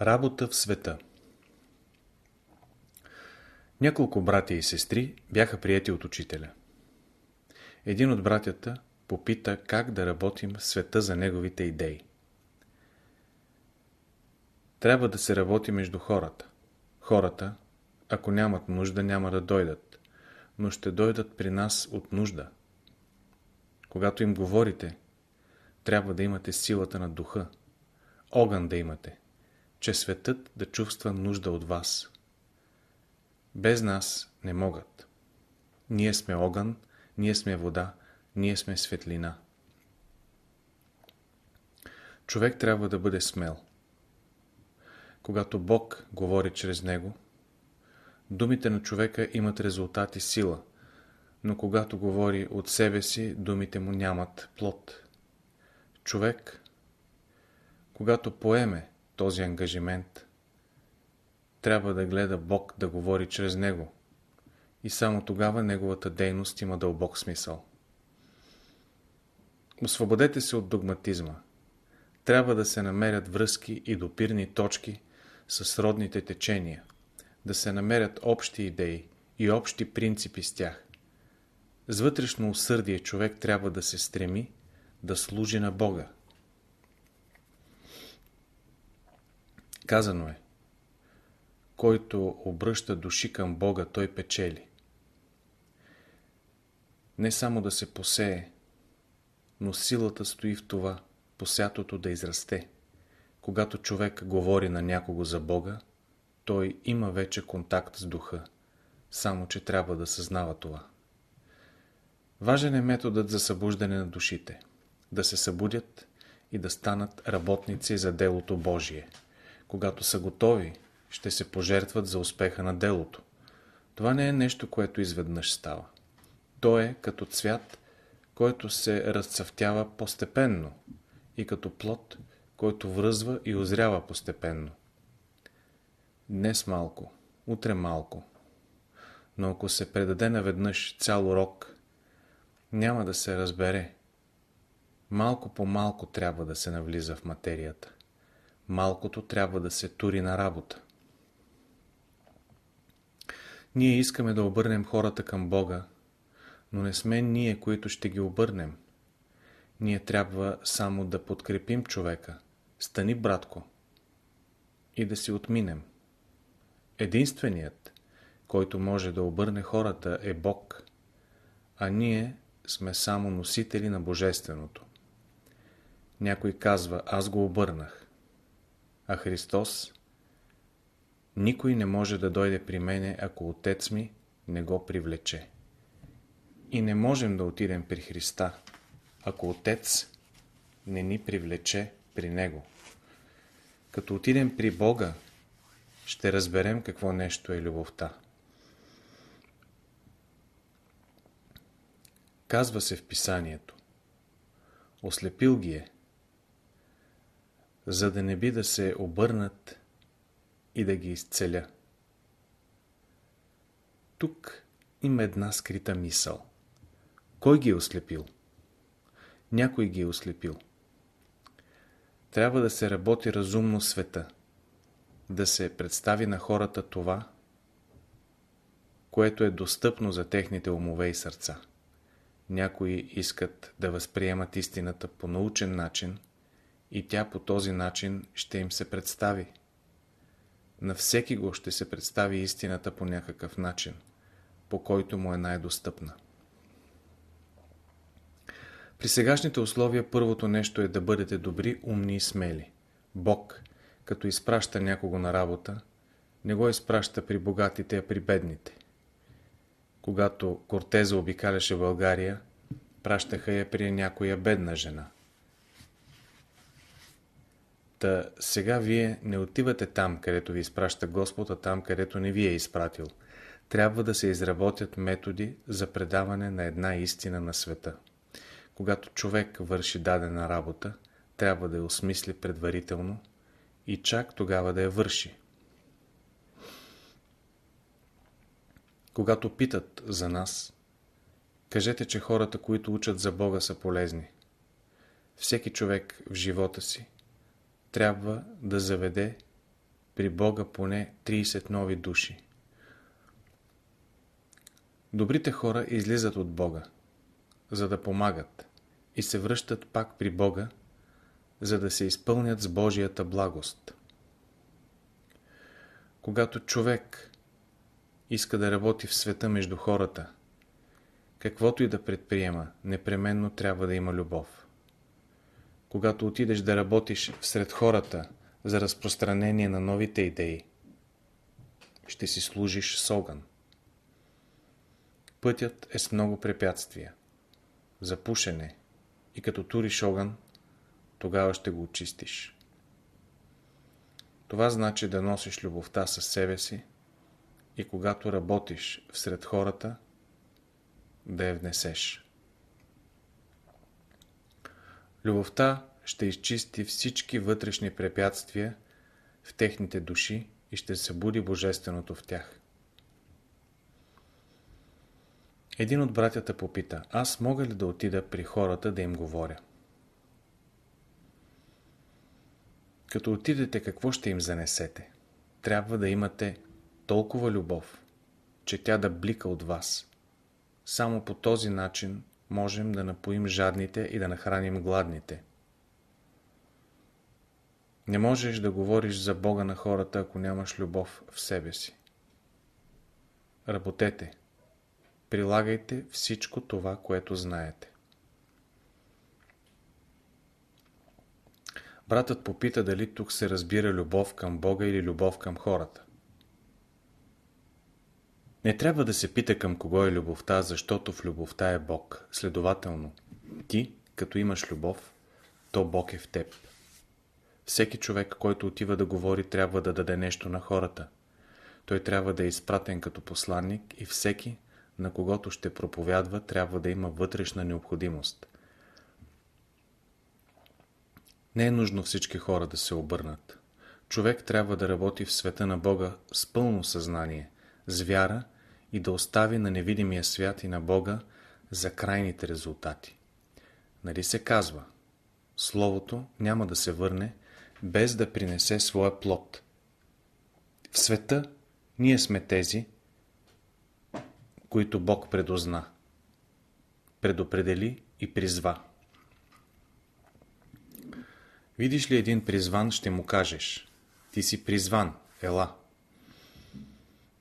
Работа в света Няколко братя и сестри бяха прияти от учителя. Един от братята попита как да работим в света за неговите идеи. Трябва да се работи между хората. Хората, ако нямат нужда, няма да дойдат, но ще дойдат при нас от нужда. Когато им говорите, трябва да имате силата на духа, огън да имате, че светът да чувства нужда от вас. Без нас не могат. Ние сме огън, ние сме вода, ние сме светлина. Човек трябва да бъде смел. Когато Бог говори чрез него, думите на човека имат резултат и сила, но когато говори от себе си, думите му нямат плод. Човек, когато поеме този ангажимент, трябва да гледа Бог да говори чрез него и само тогава неговата дейност има дълбок смисъл. Освободете се от догматизма. Трябва да се намерят връзки и допирни точки с родните течения, да се намерят общи идеи и общи принципи с тях. С вътрешно усърдие човек трябва да се стреми да служи на Бога. Казано е, който обръща души към Бога, той печели. Не само да се посее, но силата стои в това, посятото да израсте. Когато човек говори на някого за Бога, той има вече контакт с духа, само че трябва да съзнава това. Важен е методът за събуждане на душите, да се събудят и да станат работници за делото Божие. Когато са готови, ще се пожертват за успеха на делото. Това не е нещо, което изведнъж става. То е като цвят, който се разцъфтява постепенно и като плод, който връзва и озрява постепенно. Днес малко, утре малко. Но ако се предаде наведнъж цял урок, няма да се разбере. Малко по малко трябва да се навлиза в материята. Малкото трябва да се тури на работа. Ние искаме да обърнем хората към Бога, но не сме ние, които ще ги обърнем. Ние трябва само да подкрепим човека. Стани, братко, и да си отминем. Единственият, който може да обърне хората е Бог, а ние сме само носители на Божественото. Някой казва, аз го обърнах, а Христос никой не може да дойде при мене, ако отец ми не го привлече. И не можем да отидем при Христа, ако отец не ни привлече при Него. Като отидем при Бога, ще разберем какво нещо е любовта. Казва се в писанието. Ослепил ги е, за да не би да се обърнат и да ги изцеля. Тук има една скрита мисъл. Кой ги е ослепил? Някой ги е ослепил. Трябва да се работи разумно света, да се представи на хората това, което е достъпно за техните умове и сърца. Някои искат да възприемат истината по научен начин и тя по този начин ще им се представи. На всеки го ще се представи истината по някакъв начин, по който му е най-достъпна. При сегашните условия първото нещо е да бъдете добри, умни и смели. Бог, като изпраща някого на работа, не го изпраща при богатите, а при бедните. Когато Кортеза обикаляше България, пращаха я при някоя бедна жена. Та сега вие не отивате там, където ви изпраща Господ, а там, където не ви е изпратил. Трябва да се изработят методи за предаване на една истина на света. Когато човек върши дадена работа, трябва да я осмисли предварително и чак тогава да я върши. Когато питат за нас, кажете, че хората, които учат за Бога, са полезни. Всеки човек в живота си трябва да заведе при Бога поне 30 нови души. Добрите хора излизат от Бога, за да помагат и се връщат пак при Бога, за да се изпълнят с Божията благост. Когато човек иска да работи в света между хората, каквото и да предприема, непременно трябва да има любов. Когато отидеш да работиш сред хората за разпространение на новите идеи, ще си служиш с огън. Пътят е с много препятствия. За пушене и като туриш огън, тогава ще го очистиш. Това значи да носиш любовта със себе си и когато работиш всред хората, да я внесеш. Любовта ще изчисти всички вътрешни препятствия в техните души и ще събуди Божественото в тях. Един от братята попита, аз мога ли да отида при хората да им говоря? Като отидете, какво ще им занесете? Трябва да имате толкова любов, че тя да блика от вас. Само по този начин можем да напоим жадните и да нахраним гладните. Не можеш да говориш за Бога на хората, ако нямаш любов в себе си. Работете. Прилагайте всичко това, което знаете. Братът попита дали тук се разбира любов към Бога или любов към хората. Не трябва да се пита към кого е любовта, защото в любовта е Бог. Следователно, ти, като имаш любов, то Бог е в теб. Всеки човек, който отива да говори, трябва да даде нещо на хората. Той трябва да е изпратен като посланник и всеки, на когото ще проповядва, трябва да има вътрешна необходимост. Не е нужно всички хора да се обърнат. Човек трябва да работи в света на Бога с пълно съзнание, с вяра и да остави на невидимия свят и на Бога за крайните резултати. Нали се казва, Словото няма да се върне, без да принесе своя плод. В света ние сме тези, които Бог предозна, предопредели и призва. Видиш ли един призван, ще му кажеш, ти си призван, ела.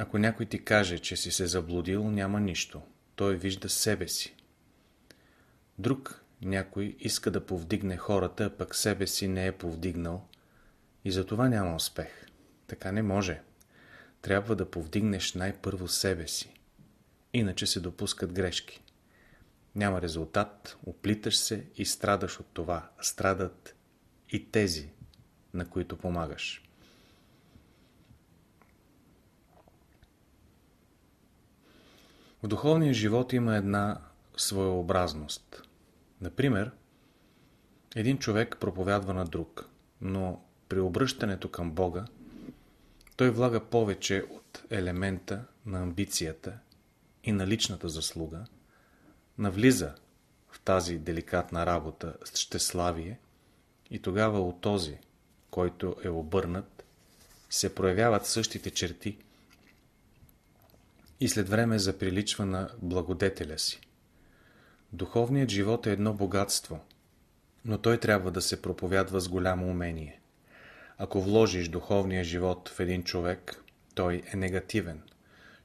Ако някой ти каже, че си се заблудил, няма нищо. Той вижда себе си. Друг някой иска да повдигне хората, пък себе си не е повдигнал и за това няма успех. Така не може. Трябва да повдигнеш най-първо себе си. Иначе се допускат грешки. Няма резултат, оплиташ се и страдаш от това. Страдат и тези, на които помагаш. В духовния живот има една своеобразност. Например, един човек проповядва на друг, но при обръщането към Бога той влага повече от елемента на амбицията и на личната заслуга, навлиза в тази деликатна работа с щеславие и тогава от този, който е обърнат, се проявяват същите черти и след време заприличва на благодетеля си. Духовният живот е едно богатство, но той трябва да се проповядва с голямо умение. Ако вложиш духовния живот в един човек, той е негативен.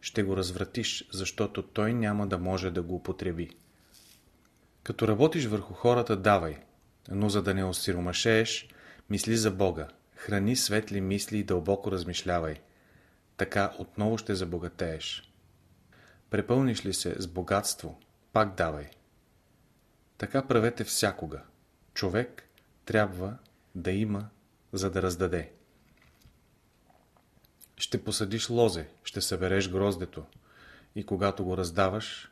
Ще го развратиш, защото той няма да може да го употреби. Като работиш върху хората, давай, но за да не осиромашееш, мисли за Бога, храни светли мисли и дълбоко размишлявай. Така отново ще забогатееш. Препълниш ли се с богатство, пак давай. Така правете всякога. Човек трябва да има, за да раздаде. Ще посадиш лозе, ще събереш гроздето и когато го раздаваш,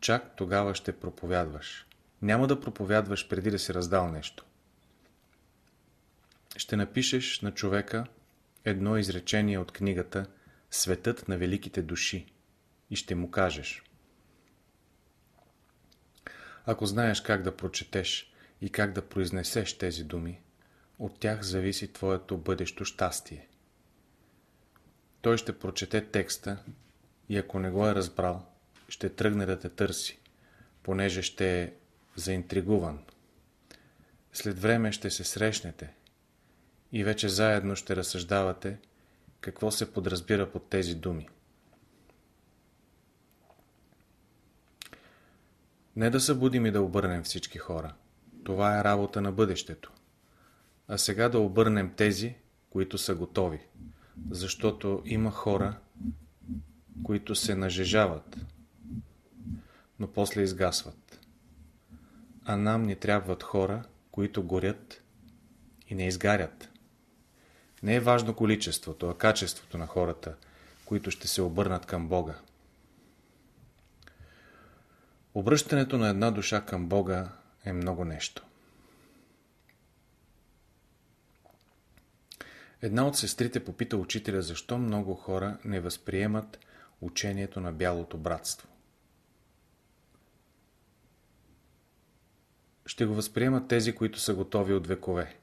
чак тогава ще проповядваш. Няма да проповядваш преди да си раздал нещо. Ще напишеш на човека едно изречение от книгата Светът на великите души и ще му кажеш Ако знаеш как да прочетеш и как да произнесеш тези думи, от тях зависи твоето бъдещо щастие. Той ще прочете текста и ако не го е разбрал, ще тръгне да те търси, понеже ще е заинтригуван. След време ще се срещнете и вече заедно ще разсъждавате какво се подразбира под тези думи. Не да събудим и да обърнем всички хора. Това е работа на бъдещето. А сега да обърнем тези, които са готови. Защото има хора, които се нажежават, но после изгасват. А нам ни трябват хора, които горят и не изгарят. Не е важно количеството, а качеството на хората, които ще се обърнат към Бога. Обръщането на една душа към Бога е много нещо. Една от сестрите попита учителя, защо много хора не възприемат учението на бялото братство. Ще го възприемат тези, които са готови от векове.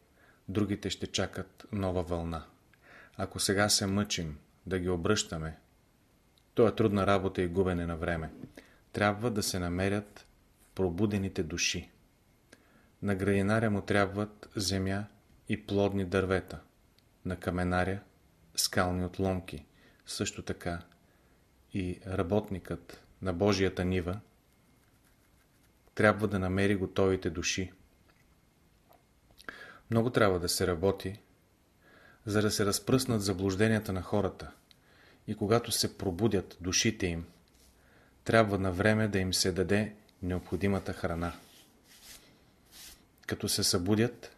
Другите ще чакат нова вълна. Ако сега се мъчим да ги обръщаме, то е трудна работа и губене на време. Трябва да се намерят пробудените души. На градинаря му трябват земя и плодни дървета. На каменаря скални отломки. Също така и работникът на Божията нива трябва да намери готовите души. Много трябва да се работи, за да се разпръснат заблужденията на хората и когато се пробудят душите им, трябва на време да им се даде необходимата храна. Като се събудят,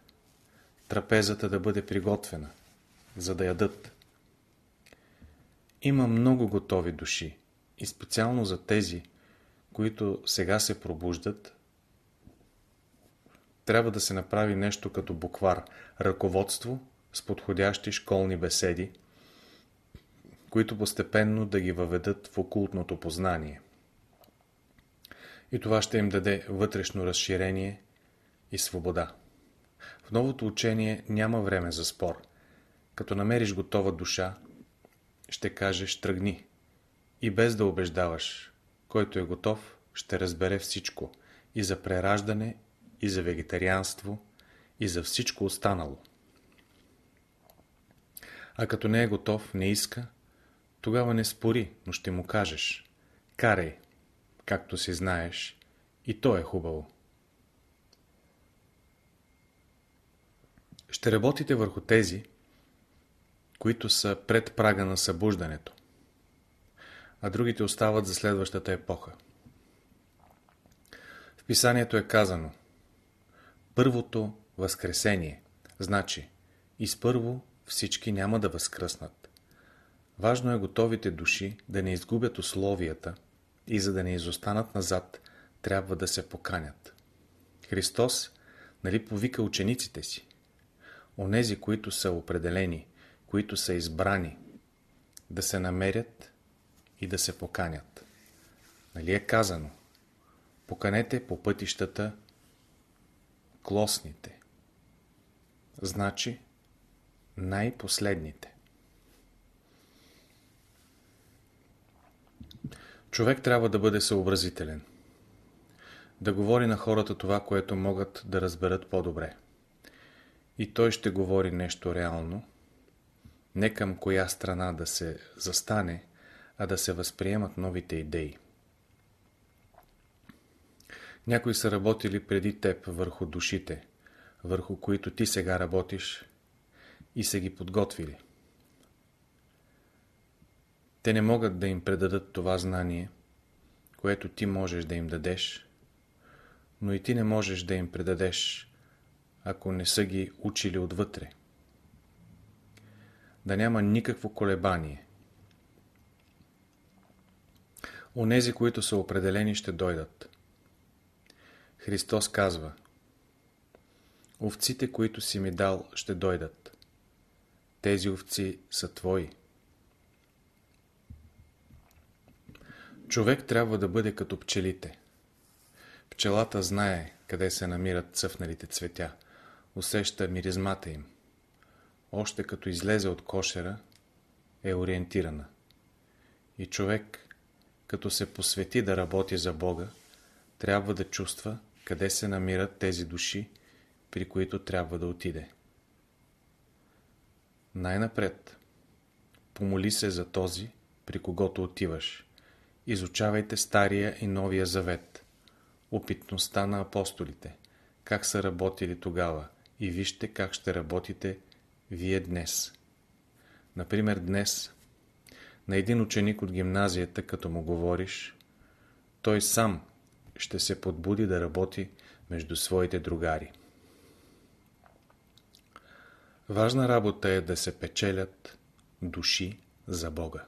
трапезата да бъде приготвена, за да ядат. Има много готови души и специално за тези, които сега се пробуждат, трябва да се направи нещо като буквар, ръководство с подходящи школни беседи, които постепенно да ги въведат в окултното познание. И това ще им даде вътрешно разширение и свобода. В новото учение няма време за спор. Като намериш готова душа, ще кажеш тръгни. И без да убеждаваш, който е готов, ще разбере всичко и за прераждане, и за вегетарианство, и за всичко останало. А като не е готов, не иска, тогава не спори, но ще му кажеш. Карай, както си знаеш, и то е хубаво. Ще работите върху тези, които са пред прага на събуждането, а другите остават за следващата епоха. В писанието е казано Първото възкресение, значи изпърво всички няма да възкръснат. Важно е готовите души да не изгубят условията и за да не изостанат назад, трябва да се поканят. Христос нали повика учениците си? Онези, които са определени, които са избрани, да се намерят и да се поканят. Нали е казано? Поканете по пътищата клосните. Значи най-последните. Човек трябва да бъде съобразителен. Да говори на хората това, което могат да разберат по-добре. И той ще говори нещо реално, не към коя страна да се застане, а да се възприемат новите идеи. Някои са работили преди теб върху душите, върху които ти сега работиш и са ги подготвили. Те не могат да им предадат това знание, което ти можеш да им дадеш, но и ти не можеш да им предадеш, ако не са ги учили отвътре. Да няма никакво колебание. Онези, които са определени, ще дойдат. Христос казва Овците, които си ми дал, ще дойдат. Тези овци са твои. Човек трябва да бъде като пчелите. Пчелата знае къде се намират цъфналите цветя. усеща миризмата им. Още като излезе от кошера, е ориентирана. И човек, като се посвети да работи за Бога, трябва да чувства къде се намират тези души, при които трябва да отиде. Най-напред, помоли се за този, при когото отиваш. Изучавайте Стария и Новия Завет, опитността на апостолите, как са работили тогава и вижте как ще работите вие днес. Например, днес на един ученик от гимназията, като му говориш, той сам ще се подбуди да работи между своите другари. Важна работа е да се печелят души за Бога.